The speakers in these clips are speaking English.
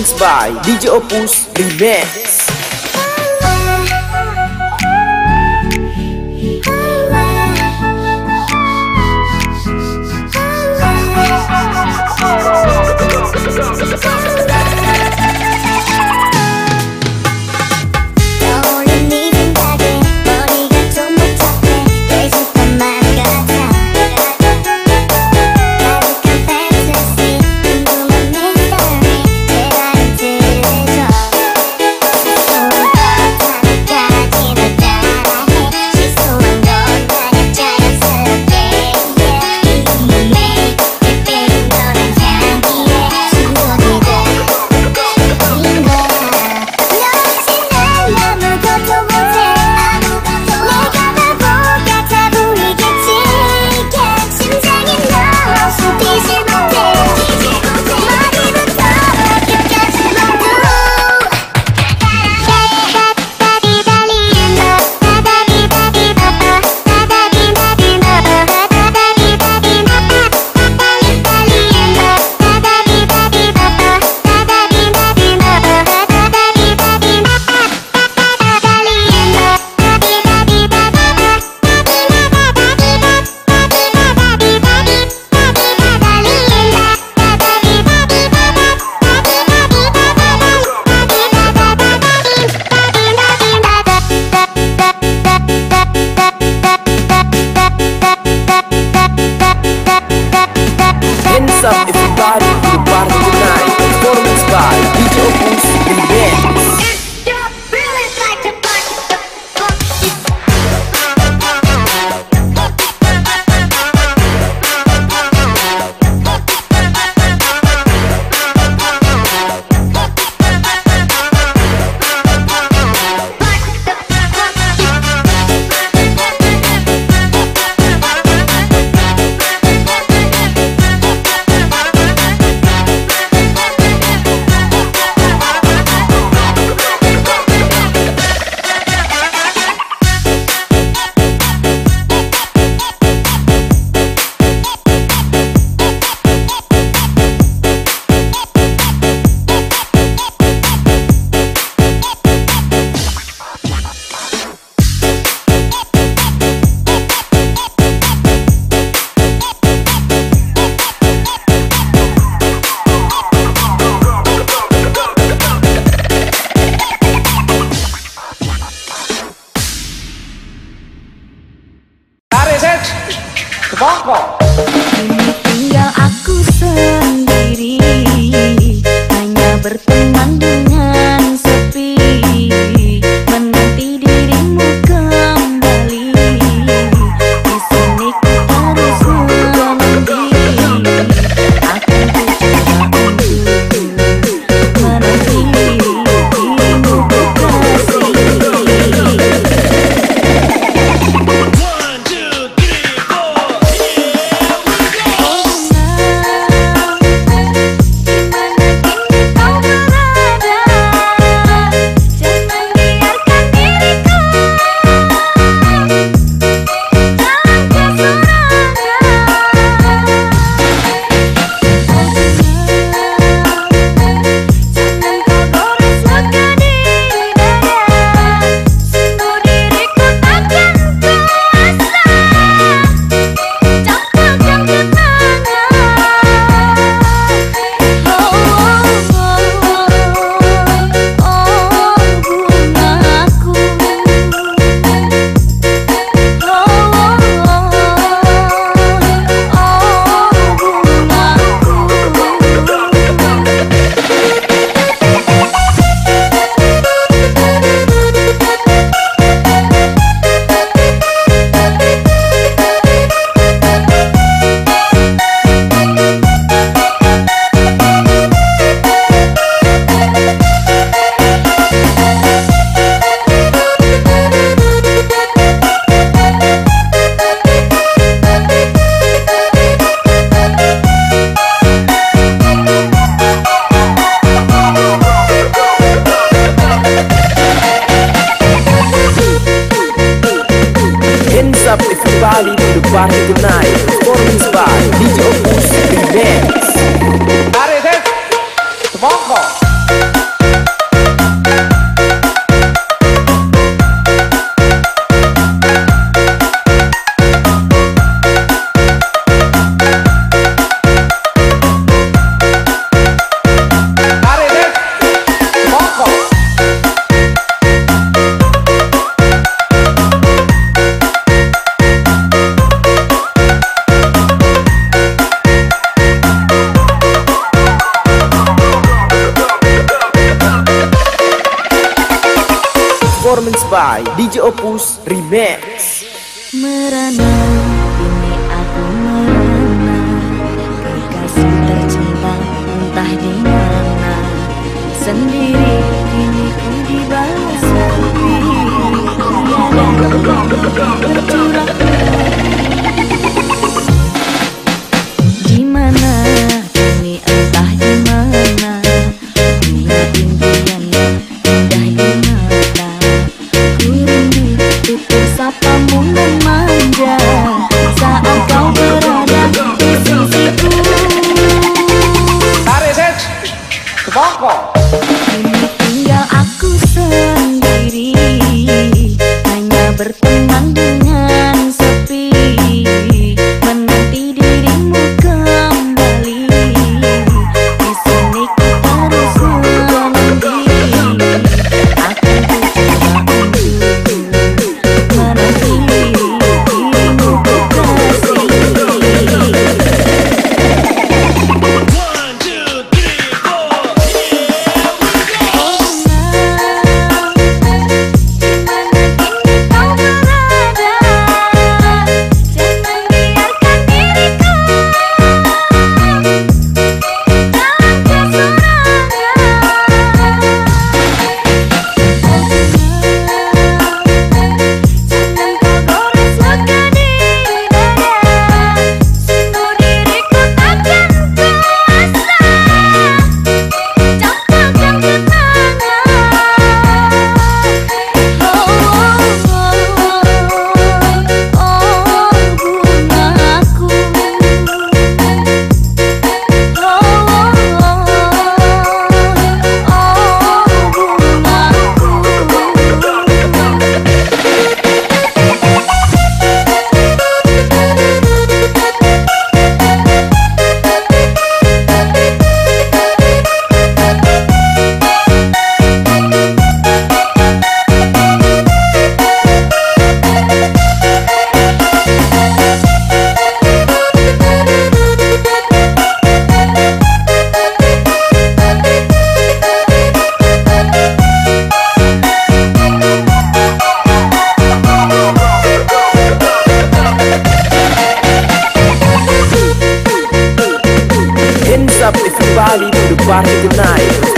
Performance by DJ Opus Remix everybody to the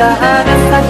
Tak ada satu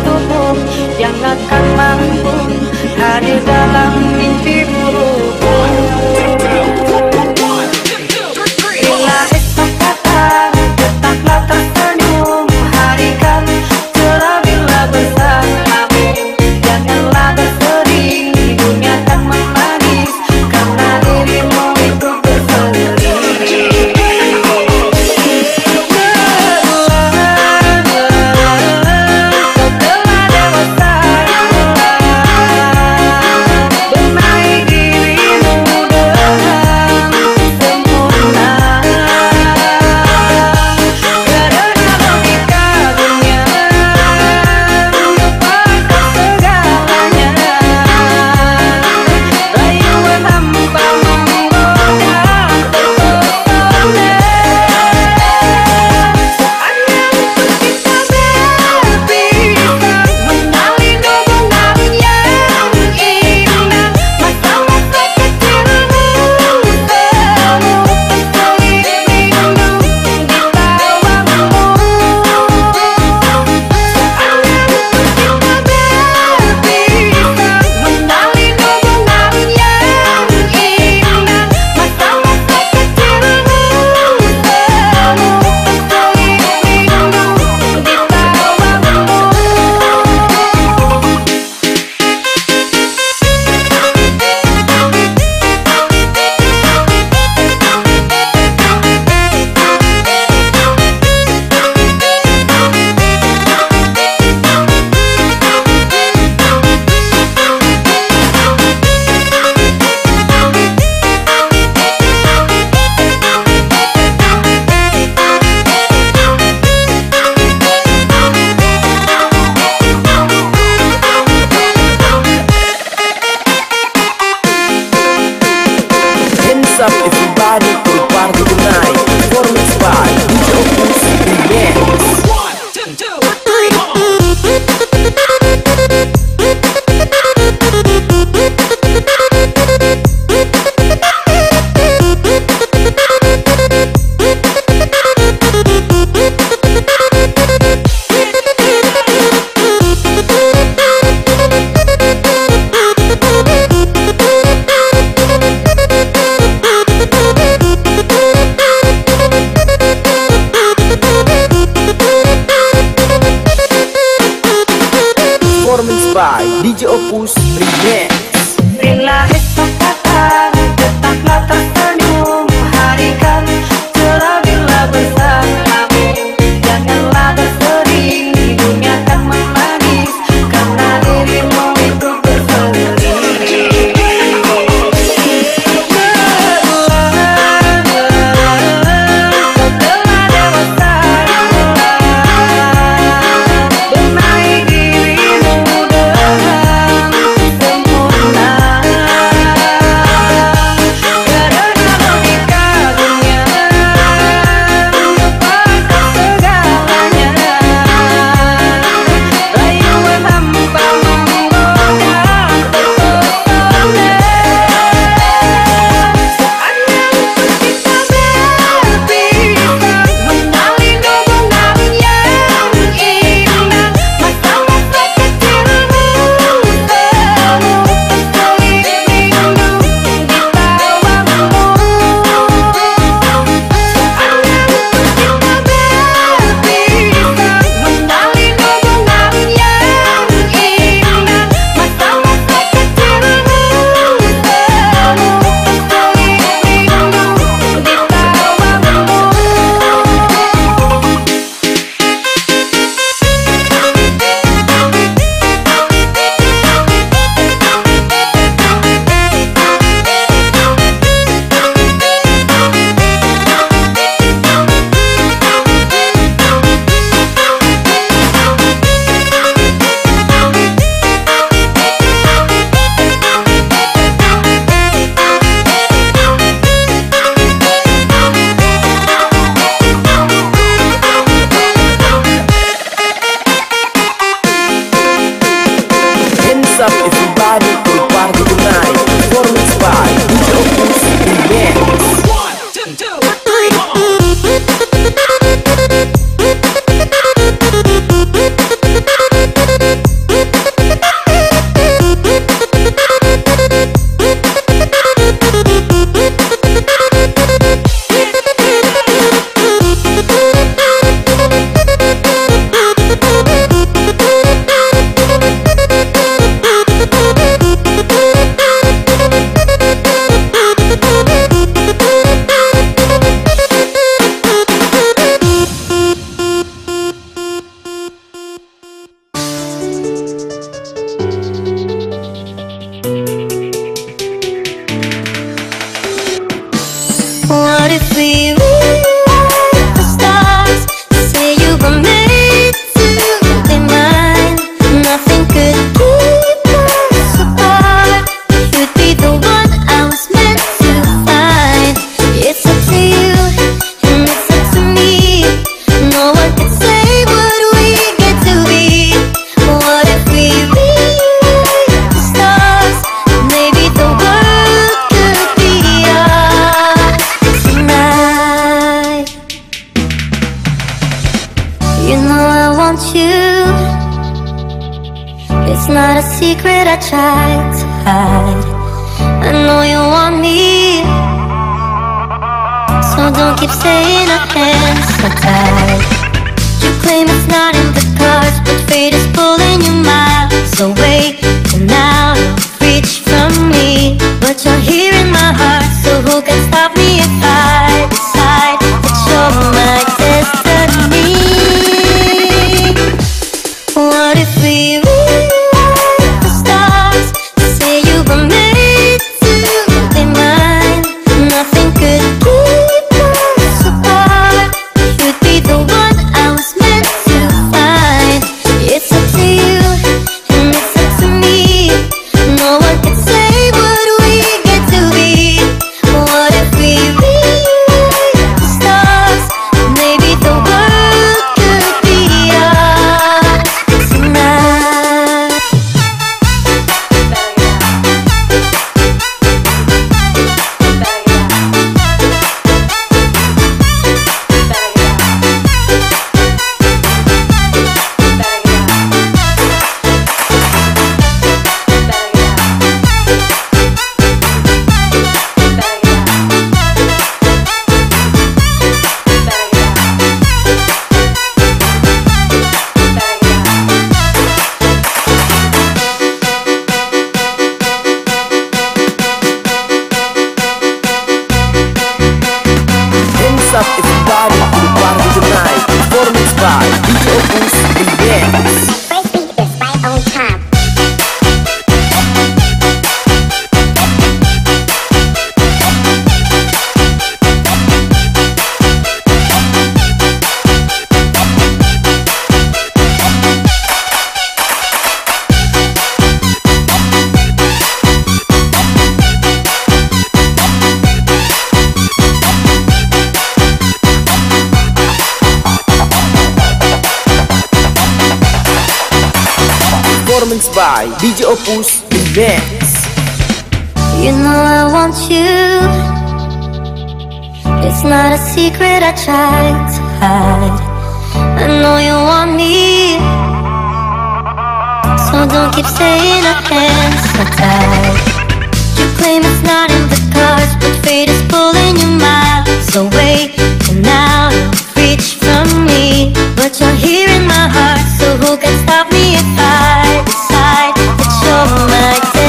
up everybody to the party tonight It's not a secret I tried to hide. I know you want me. So don't keep saying our hands are tied. You claim it's not in the cards, but fate is pulling you miles away. And now reached from me, but you're here in my heart. So who can stop me if I Performance by DJ Opus Remix. You know I want you. It's not a secret I tried to hide. I know you want me. So don't keep saying our hands are tied. You claim it's not in the cards, but fate is pulling you miles away. And now you've from me, but you're here in my heart. So who can stop me if I decide that you're my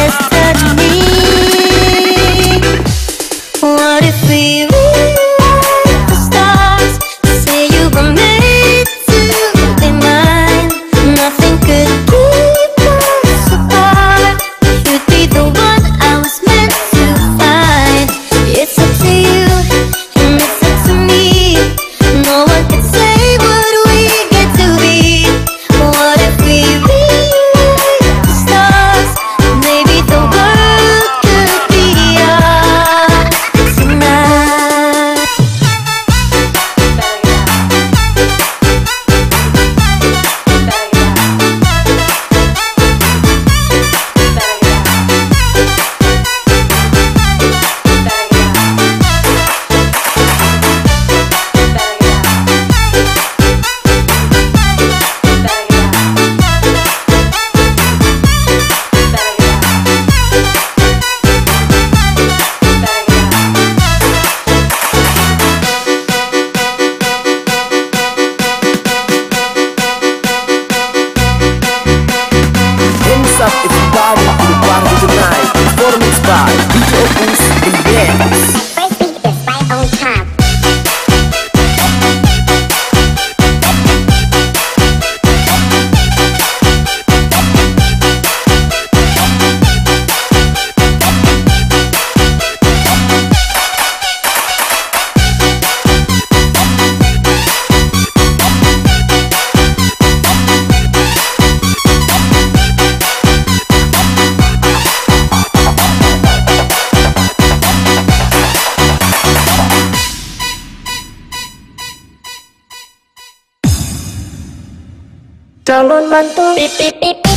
Calon mantu Pip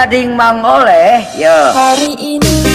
dading mangole, yo. Hari ini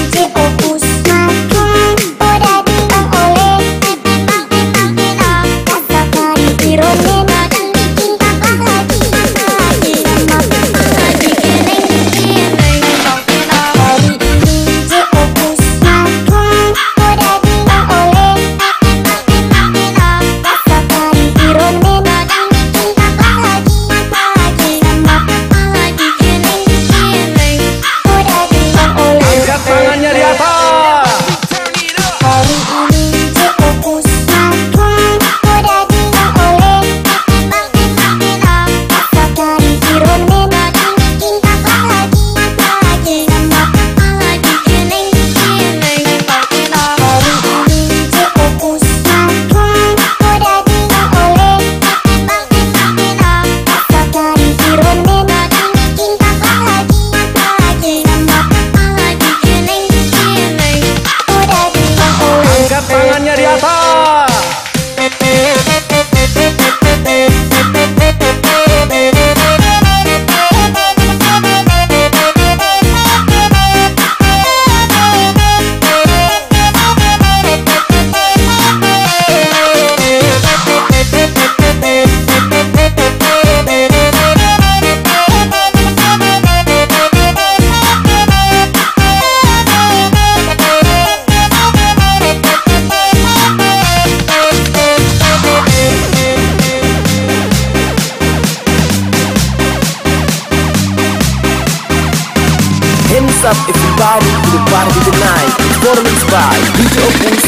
by Video Opus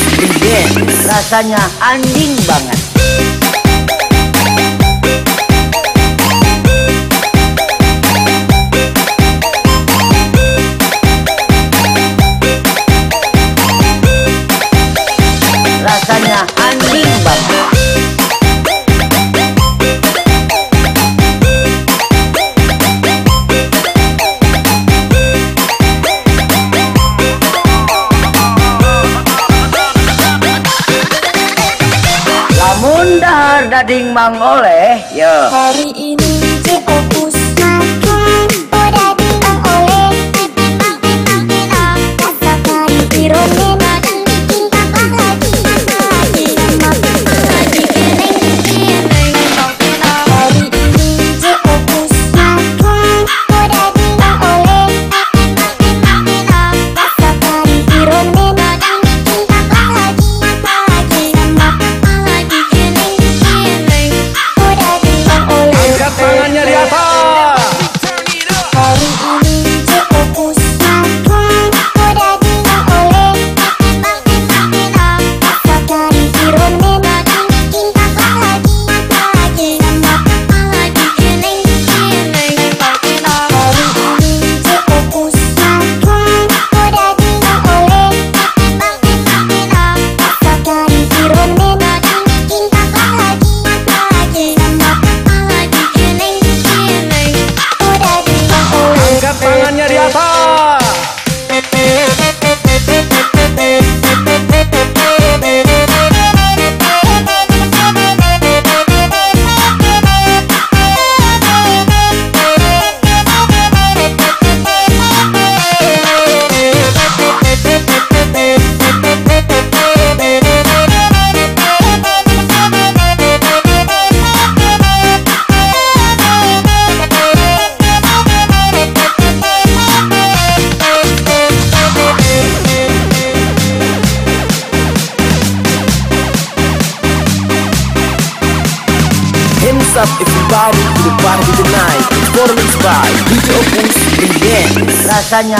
Rasanya anjing banget. Gading Mangole. Remix Rasanya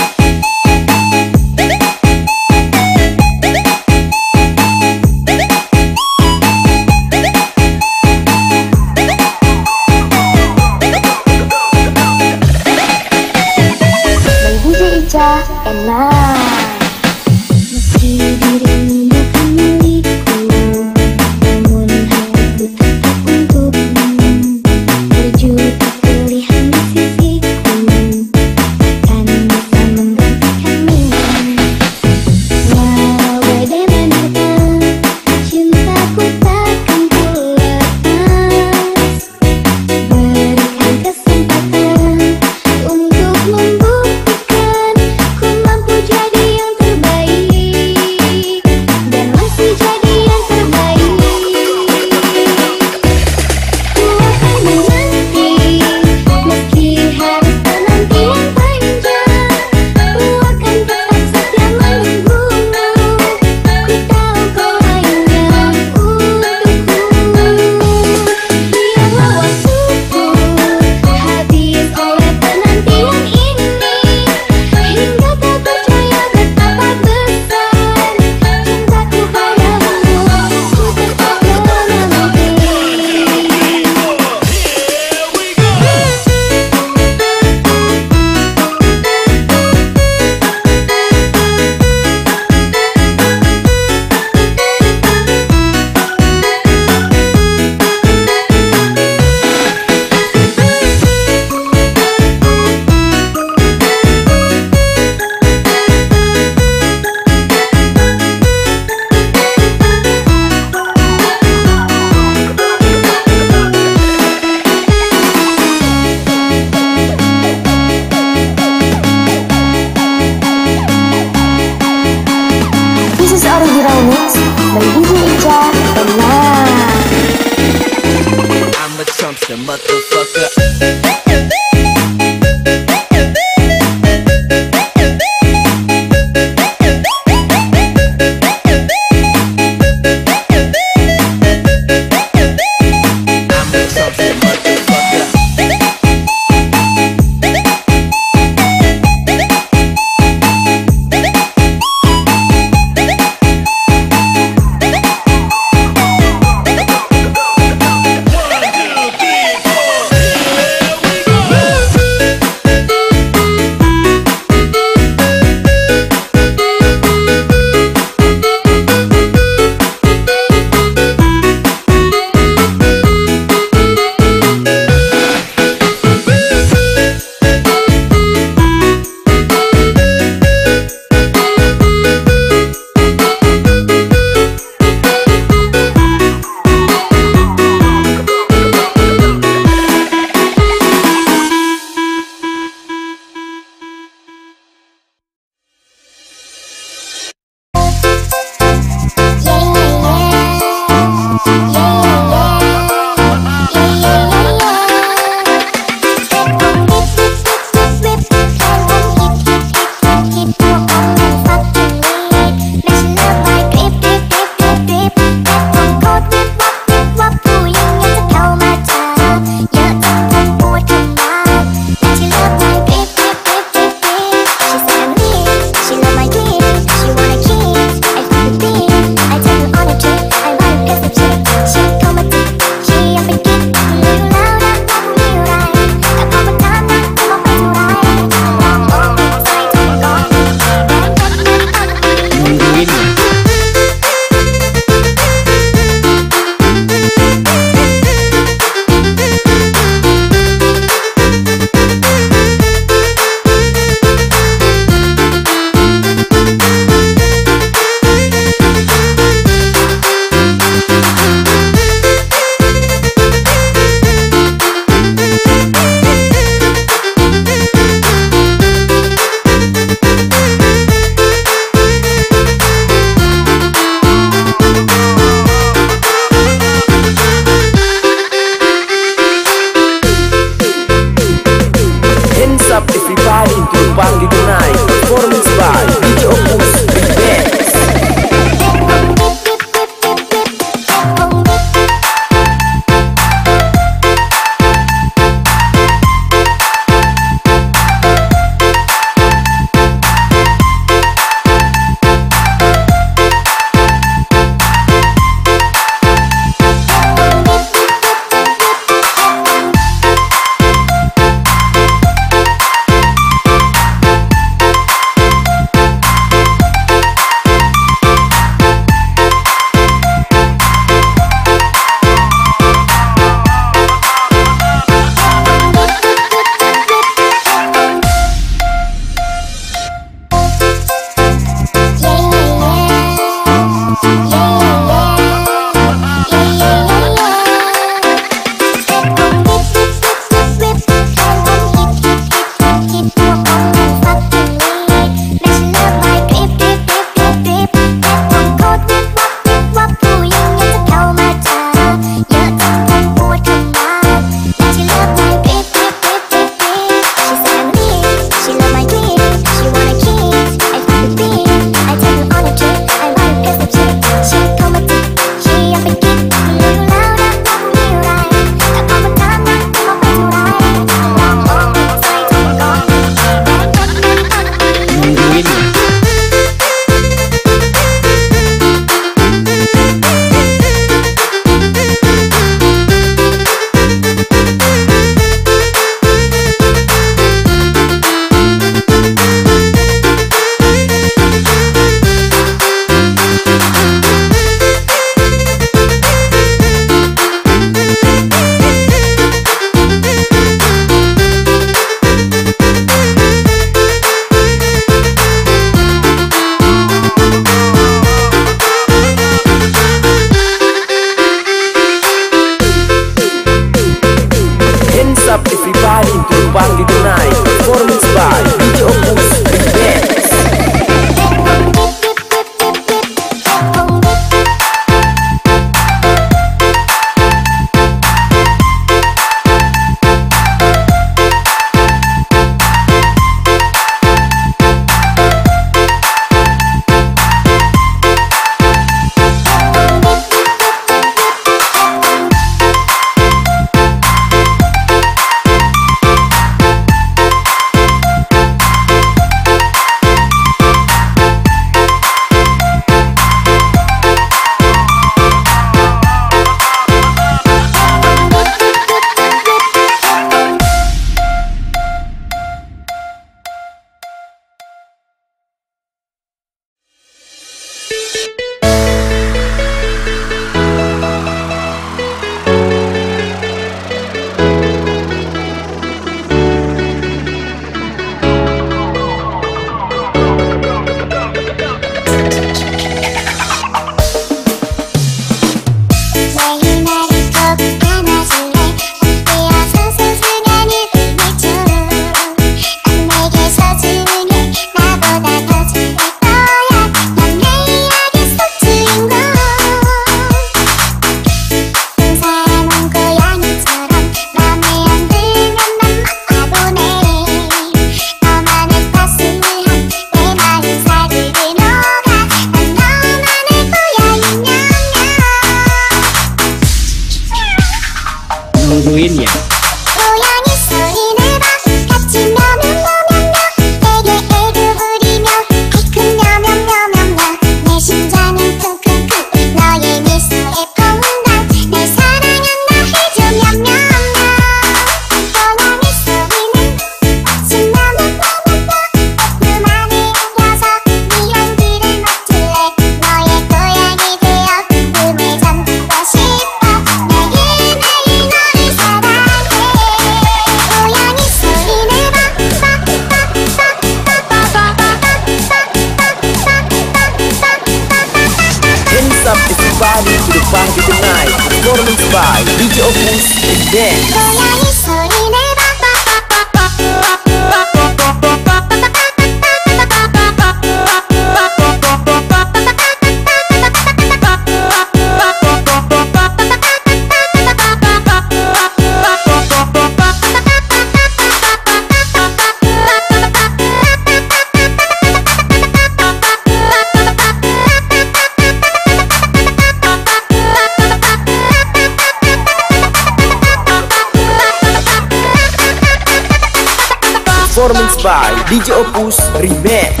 Remix.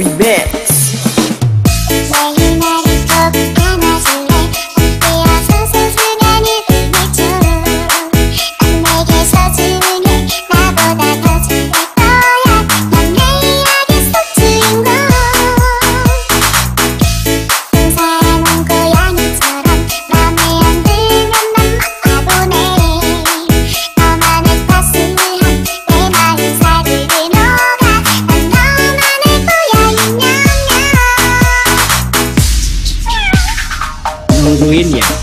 Opus nungguin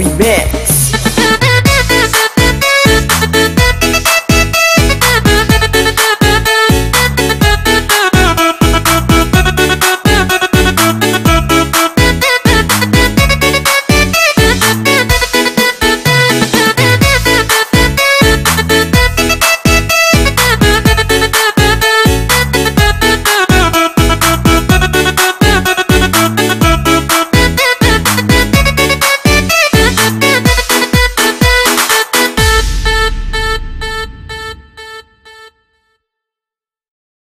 Remix